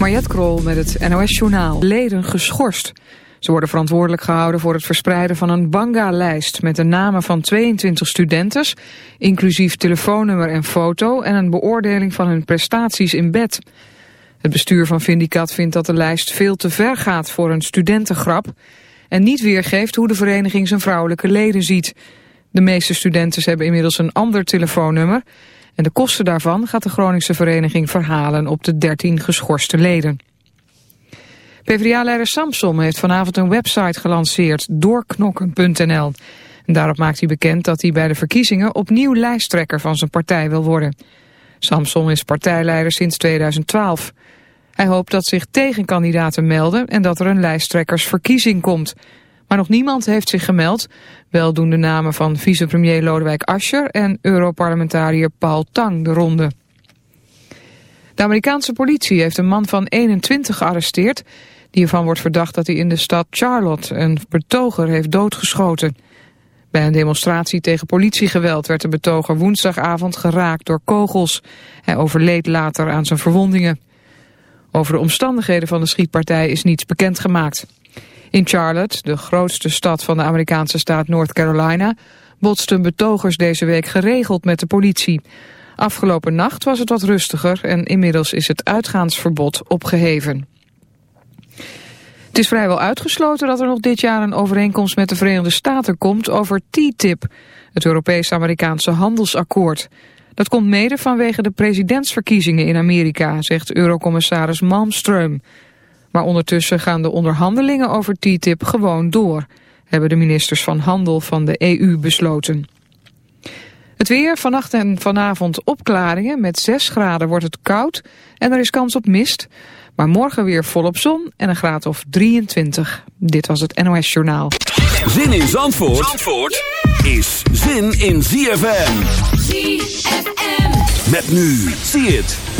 Mariette Krol met het NOS Journaal. Leden geschorst. Ze worden verantwoordelijk gehouden voor het verspreiden van een banga-lijst... met de namen van 22 studenten, inclusief telefoonnummer en foto... en een beoordeling van hun prestaties in bed. Het bestuur van Vindicat vindt dat de lijst veel te ver gaat voor een studentengrap... en niet weergeeft hoe de vereniging zijn vrouwelijke leden ziet. De meeste studenten hebben inmiddels een ander telefoonnummer... En de kosten daarvan gaat de Groningse vereniging verhalen op de 13 geschorste leden. PvdA-leider Samson heeft vanavond een website gelanceerd, doorknokken.nl. Daarop maakt hij bekend dat hij bij de verkiezingen opnieuw lijsttrekker van zijn partij wil worden. Samson is partijleider sinds 2012. Hij hoopt dat zich tegenkandidaten melden en dat er een lijsttrekkersverkiezing komt... Maar nog niemand heeft zich gemeld. Wel doen de namen van vicepremier Lodewijk Asscher en Europarlementariër Paul Tang de ronde. De Amerikaanse politie heeft een man van 21 gearresteerd... die ervan wordt verdacht dat hij in de stad Charlotte een betoger heeft doodgeschoten. Bij een demonstratie tegen politiegeweld werd de betoger woensdagavond geraakt door kogels. Hij overleed later aan zijn verwondingen. Over de omstandigheden van de schietpartij is niets bekendgemaakt. In Charlotte, de grootste stad van de Amerikaanse staat North Carolina, botsten betogers deze week geregeld met de politie. Afgelopen nacht was het wat rustiger en inmiddels is het uitgaansverbod opgeheven. Het is vrijwel uitgesloten dat er nog dit jaar een overeenkomst met de Verenigde Staten komt over TTIP, het Europees-Amerikaanse handelsakkoord. Dat komt mede vanwege de presidentsverkiezingen in Amerika, zegt Eurocommissaris Malmström. Maar ondertussen gaan de onderhandelingen over TTIP gewoon door, hebben de ministers van Handel van de EU besloten. Het weer, vannacht en vanavond opklaringen. Met 6 graden wordt het koud en er is kans op mist. Maar morgen weer volop zon en een graad of 23. Dit was het NOS Journaal. Zin in Zandvoort, Zandvoort is zin in ZFM. ZFM. Met nu, zie het.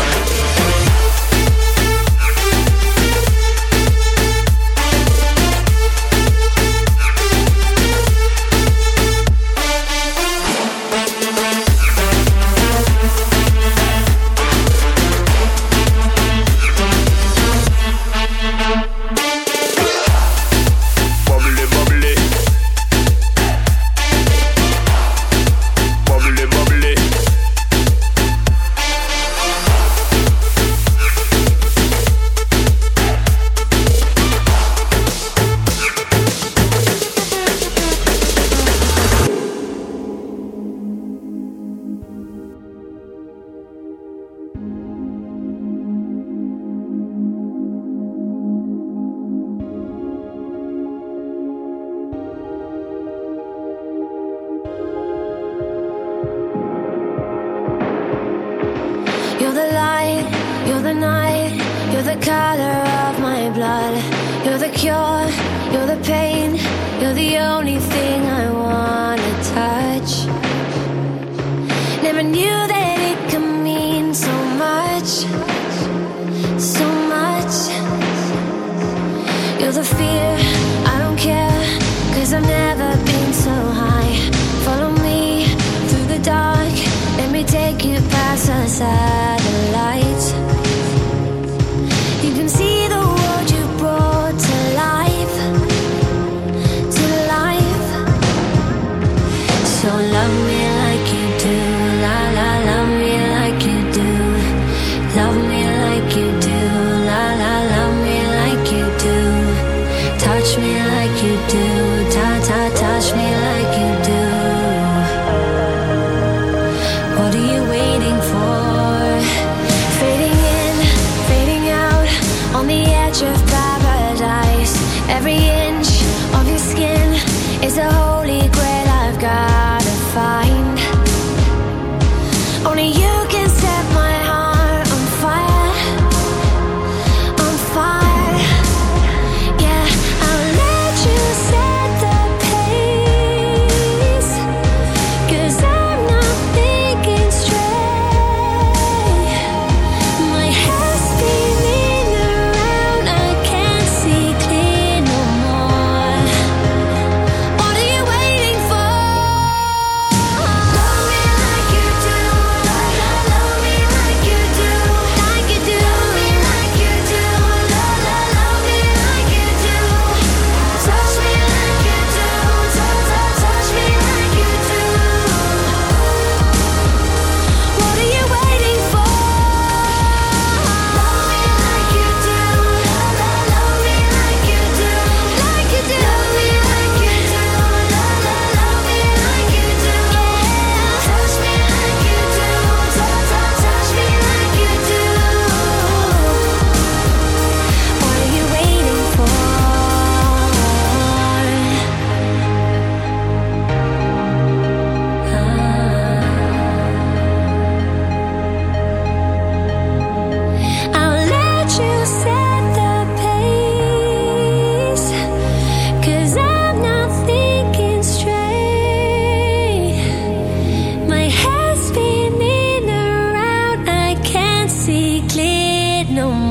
no more.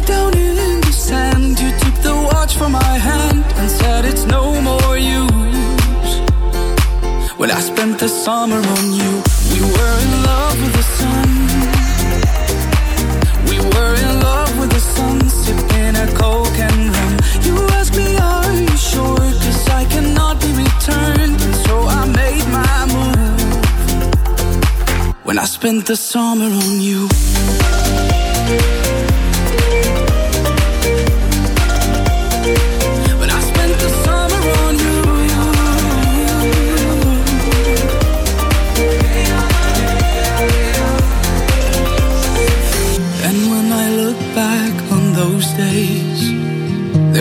down in the sand. You took the watch from my hand and said it's no more use. I spent the summer on you. We were in love with the sun. We were in love with the a coke and rum. You asked me, are you sure? Cause I cannot be returned. So I made my move. When I spent the summer on you.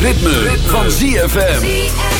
ritme, van ZFM.